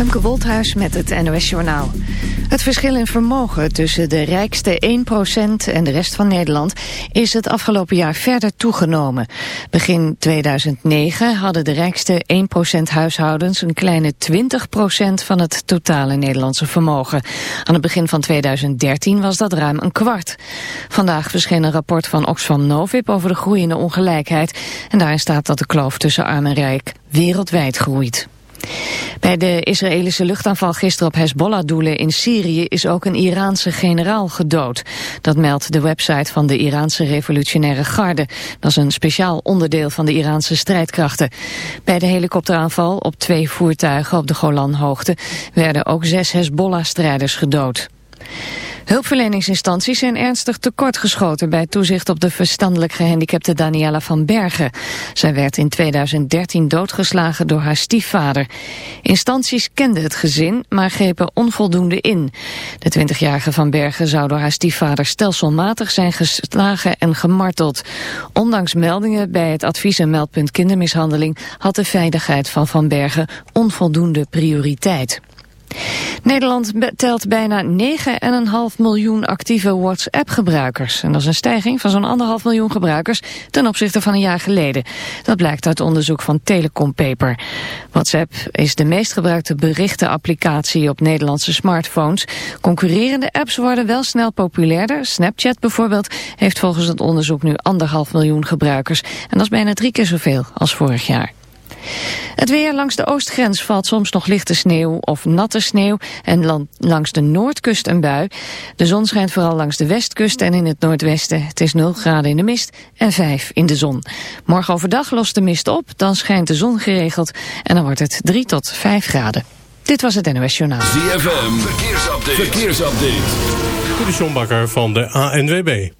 Femke Wolthuis met het NOS Journaal. Het verschil in vermogen tussen de rijkste 1% en de rest van Nederland is het afgelopen jaar verder toegenomen. Begin 2009 hadden de rijkste 1% huishoudens een kleine 20% van het totale Nederlandse vermogen. Aan het begin van 2013 was dat ruim een kwart. Vandaag verscheen een rapport van Oxfam Novib over de groeiende ongelijkheid en daarin staat dat de kloof tussen arm en rijk wereldwijd groeit. Bij de Israëlische luchtaanval gisteren op Hezbollah-doelen in Syrië is ook een Iraanse generaal gedood. Dat meldt de website van de Iraanse revolutionaire garde. Dat is een speciaal onderdeel van de Iraanse strijdkrachten. Bij de helikopteraanval op twee voertuigen op de Golanhoogte werden ook zes Hezbollah-strijders gedood. Hulpverleningsinstanties zijn ernstig tekortgeschoten bij toezicht op de verstandelijk gehandicapte Daniela van Bergen. Zij werd in 2013 doodgeslagen door haar stiefvader. Instanties kenden het gezin, maar grepen onvoldoende in. De 20-jarige van Bergen zou door haar stiefvader stelselmatig zijn geslagen en gemarteld. Ondanks meldingen bij het advies- en meldpunt kindermishandeling had de veiligheid van Van Bergen onvoldoende prioriteit. Nederland telt bijna 9,5 miljoen actieve WhatsApp-gebruikers. En dat is een stijging van zo'n anderhalf miljoen gebruikers ten opzichte van een jaar geleden. Dat blijkt uit onderzoek van Telecom Paper. WhatsApp is de meest gebruikte berichtenapplicatie op Nederlandse smartphones. Concurrerende apps worden wel snel populairder. Snapchat bijvoorbeeld heeft volgens het onderzoek nu anderhalf miljoen gebruikers. En dat is bijna drie keer zoveel als vorig jaar. Het weer langs de oostgrens valt soms nog lichte sneeuw of natte sneeuw en langs de noordkust een bui. De zon schijnt vooral langs de westkust en in het noordwesten. Het is 0 graden in de mist en 5 in de zon. Morgen overdag lost de mist op, dan schijnt de zon geregeld en dan wordt het 3 tot 5 graden. Dit was het NOS Journaal. ZFM, verkeersupdate. verkeersupdate. De van de ANWB.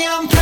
I'm.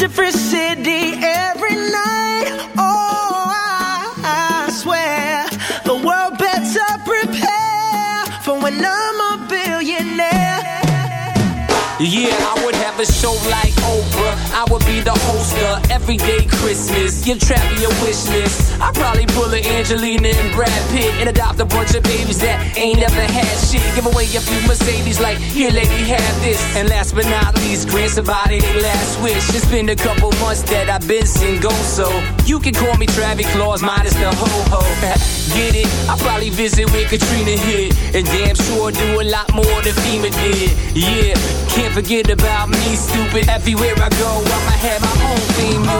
different city every night. Oh, I, I swear the world better prepare for when I'm a billionaire. Yeah, I would have a show like Oprah. I would be the host of everyday Christmas. Give Trappy a wish list. I probably pull a Angelina and Brad Pitt and adopt a bunch of babies that ain't ever had shit. Give away a few Mercedes like, here lady, have this. And last but not least, grant somebody their last wish. It's been a couple months that I've been single, so you can call me Travis Claus minus the ho-ho. Get it? I probably visit where Katrina hit. And damn sure do a lot more than FEMA did. Yeah, can't forget about me, stupid. Everywhere I go, I'ma have my own theme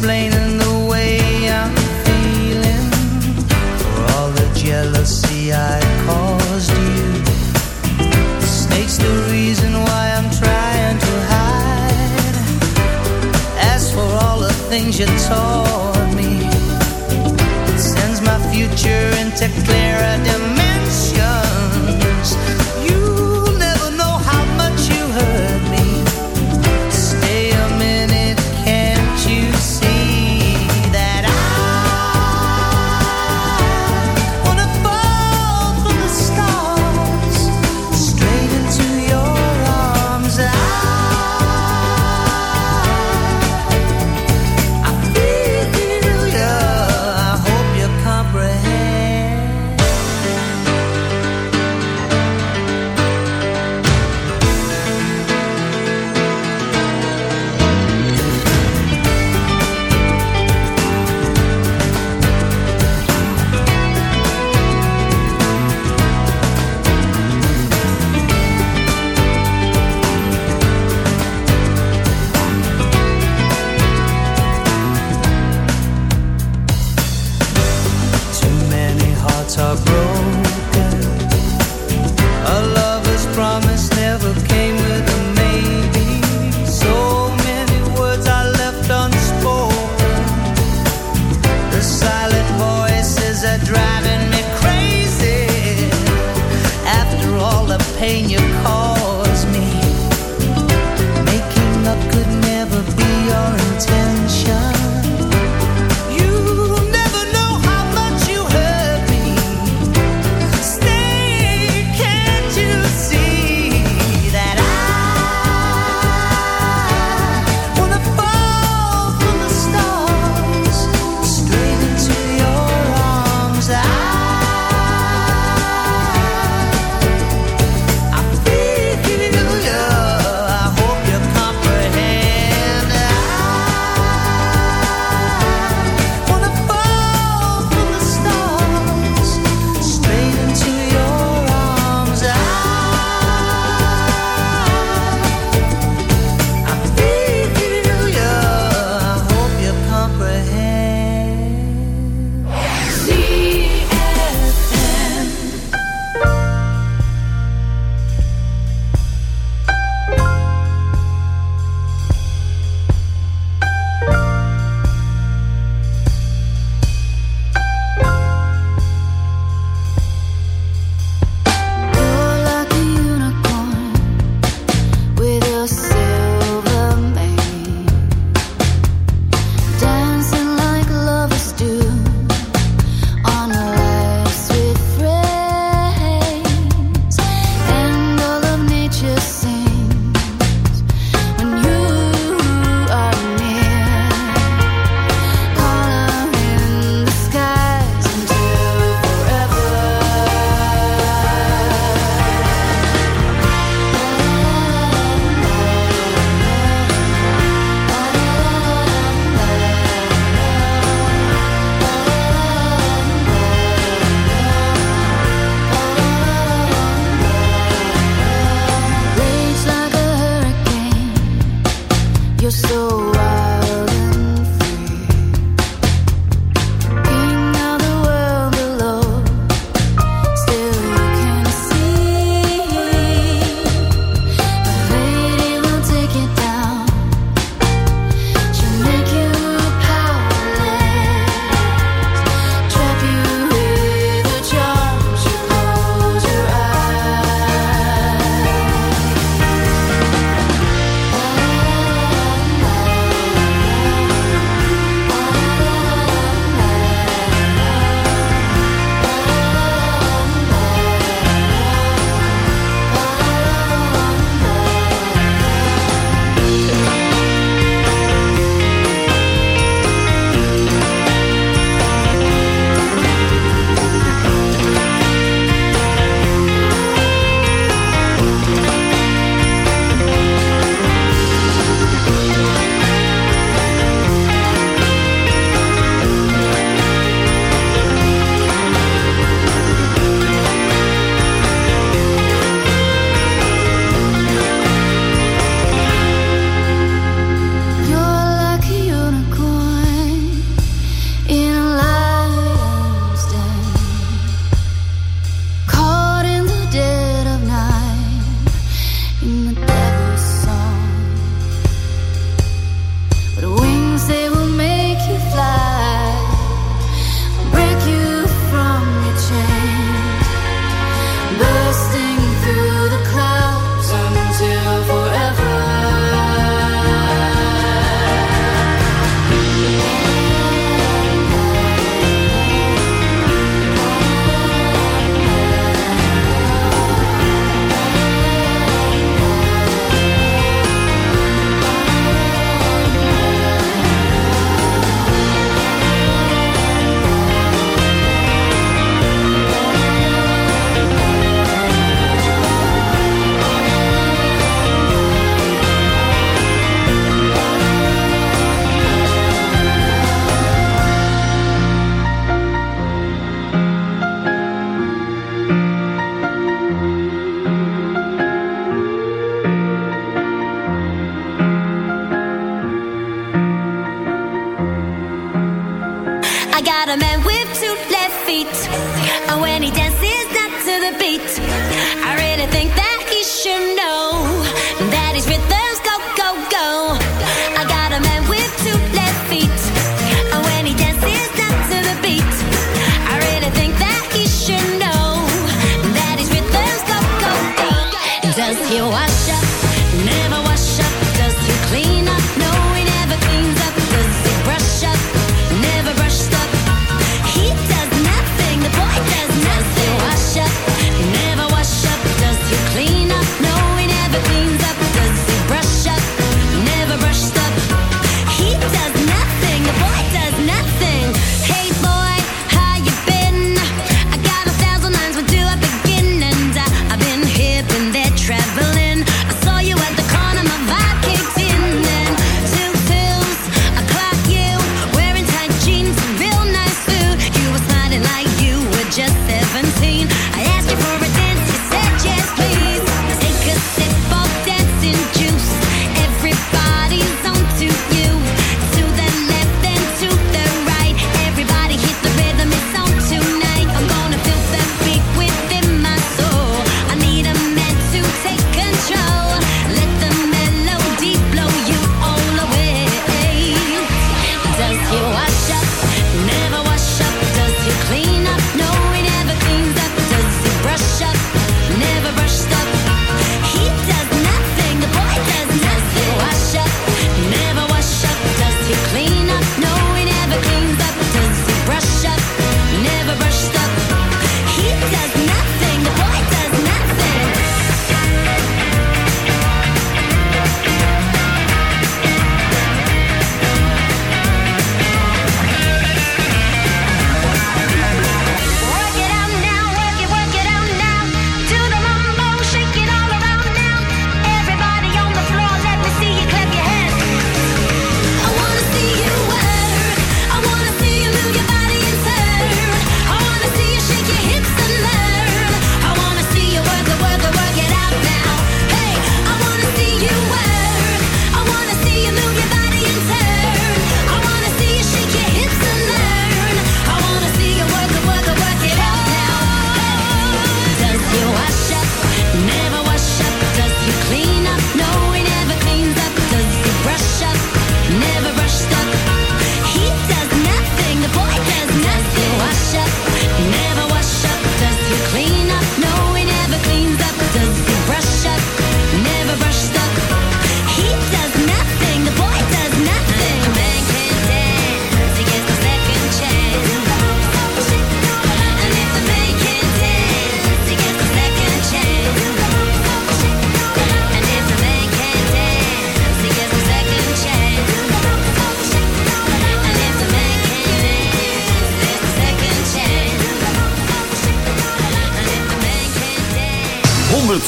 explain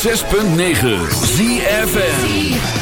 106.9 ZFN